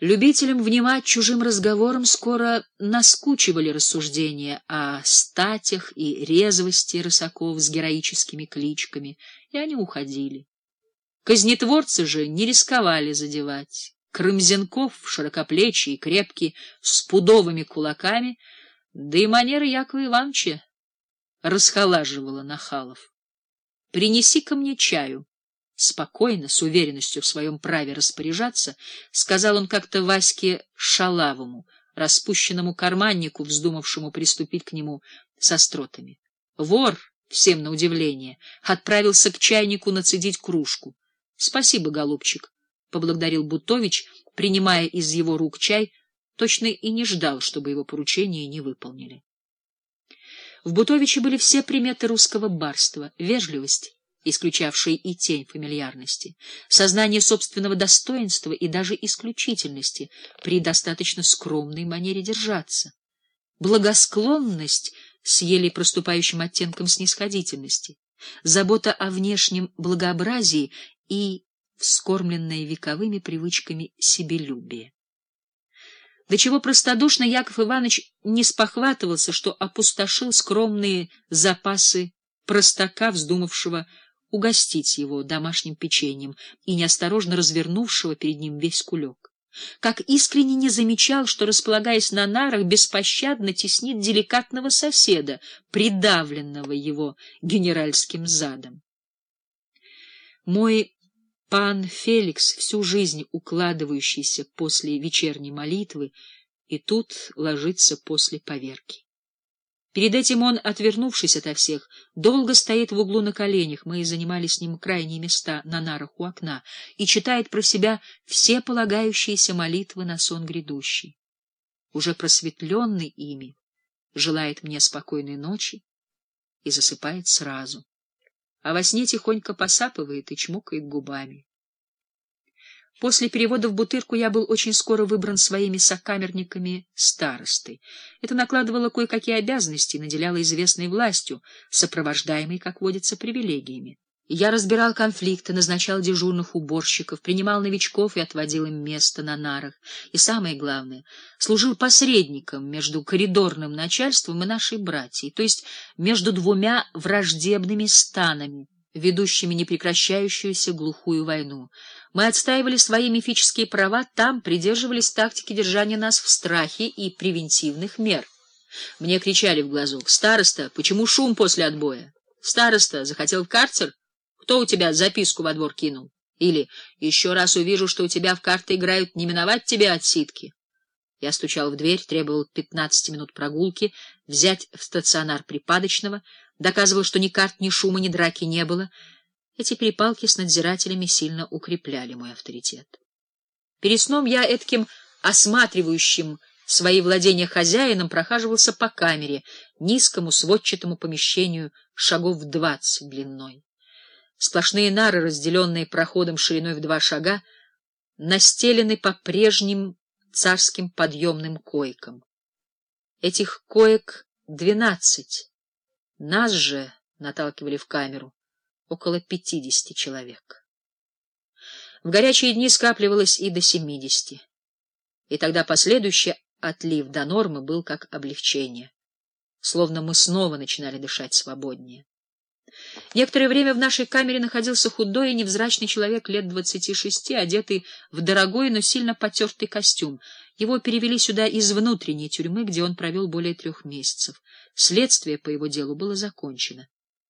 Любителям внимать чужим разговорам скоро наскучивали рассуждения о статях и резвости рысаков с героическими кличками, и они уходили. Казнетворцы же не рисковали задевать. Крымзенков, широкоплечий и крепкий, с пудовыми кулаками, да и манеры Якова Ивановича расхолаживала нахалов. «Принеси ко мне чаю». Спокойно, с уверенностью в своем праве распоряжаться, сказал он как-то Ваське Шалавому, распущенному карманнику, вздумавшему приступить к нему со стротами. Вор, всем на удивление, отправился к чайнику нацедить кружку. — Спасибо, голубчик, — поблагодарил Бутович, принимая из его рук чай, точно и не ждал, чтобы его поручение не выполнили. В Бутовиче были все приметы русского барства — вежливость, исключавшие и тень фамильярности, сознание собственного достоинства и даже исключительности при достаточно скромной манере держаться, благосклонность с еле проступающим оттенком снисходительности, забота о внешнем благообразии и вскормленное вековыми привычками себелюбие. До чего простодушно Яков Иванович не спохватывался, что опустошил скромные запасы простака, вздумавшего угостить его домашним печеньем и неосторожно развернувшего перед ним весь кулек. Как искренне не замечал, что, располагаясь на нарах, беспощадно теснит деликатного соседа, придавленного его генеральским задом. Мой пан Феликс, всю жизнь укладывающийся после вечерней молитвы, и тут ложится после поверки. Перед этим он, отвернувшись ото всех, долго стоит в углу на коленях, мы занимали с ним крайние места на нарах у окна, и читает про себя все полагающиеся молитвы на сон грядущий. Уже просветленный ими, желает мне спокойной ночи и засыпает сразу, а во сне тихонько посапывает и чмокает губами. После перевода в Бутырку я был очень скоро выбран своими сокамерниками старостой. Это накладывало кое-какие обязанности и наделяло известной властью, сопровождаемой, как водится, привилегиями. Я разбирал конфликты, назначал дежурных уборщиков, принимал новичков и отводил им место на нарах. И самое главное, служил посредником между коридорным начальством и нашей братьей, то есть между двумя враждебными станами, ведущими непрекращающуюся глухую войну. Мы отстаивали свои мифические права, там придерживались тактики держания нас в страхе и превентивных мер. Мне кричали в глазок: "Староста, почему шум после отбоя? Староста, захотел в карцер? Кто у тебя записку во двор кинул? Или еще раз увижу, что у тебя в карты играют, не миновать тебе отсидки". Я стучал в дверь, требовал пятнадцати минут прогулки, взять в стационар припадочного, доказывал, что ни карт, ни шума, ни драки не было. Эти перепалки с надзирателями сильно укрепляли мой авторитет. Перед сном я этким осматривающим свои владения хозяином прохаживался по камере, низкому сводчатому помещению шагов в двадцать длиной. Сплошные нары, разделенные проходом шириной в два шага, настелены по прежним царским подъемным койкам. Этих коек двенадцать. Нас же наталкивали в камеру около пятидесяти человек. В горячие дни скапливалось и до семидесяти. И тогда последующий отлив до нормы был как облегчение. Словно мы снова начинали дышать свободнее. Некоторое время в нашей камере находился худой и невзрачный человек лет двадцати шести, одетый в дорогой, но сильно потертый костюм. Его перевели сюда из внутренней тюрьмы, где он провел более трех месяцев. Следствие по его делу было закончено.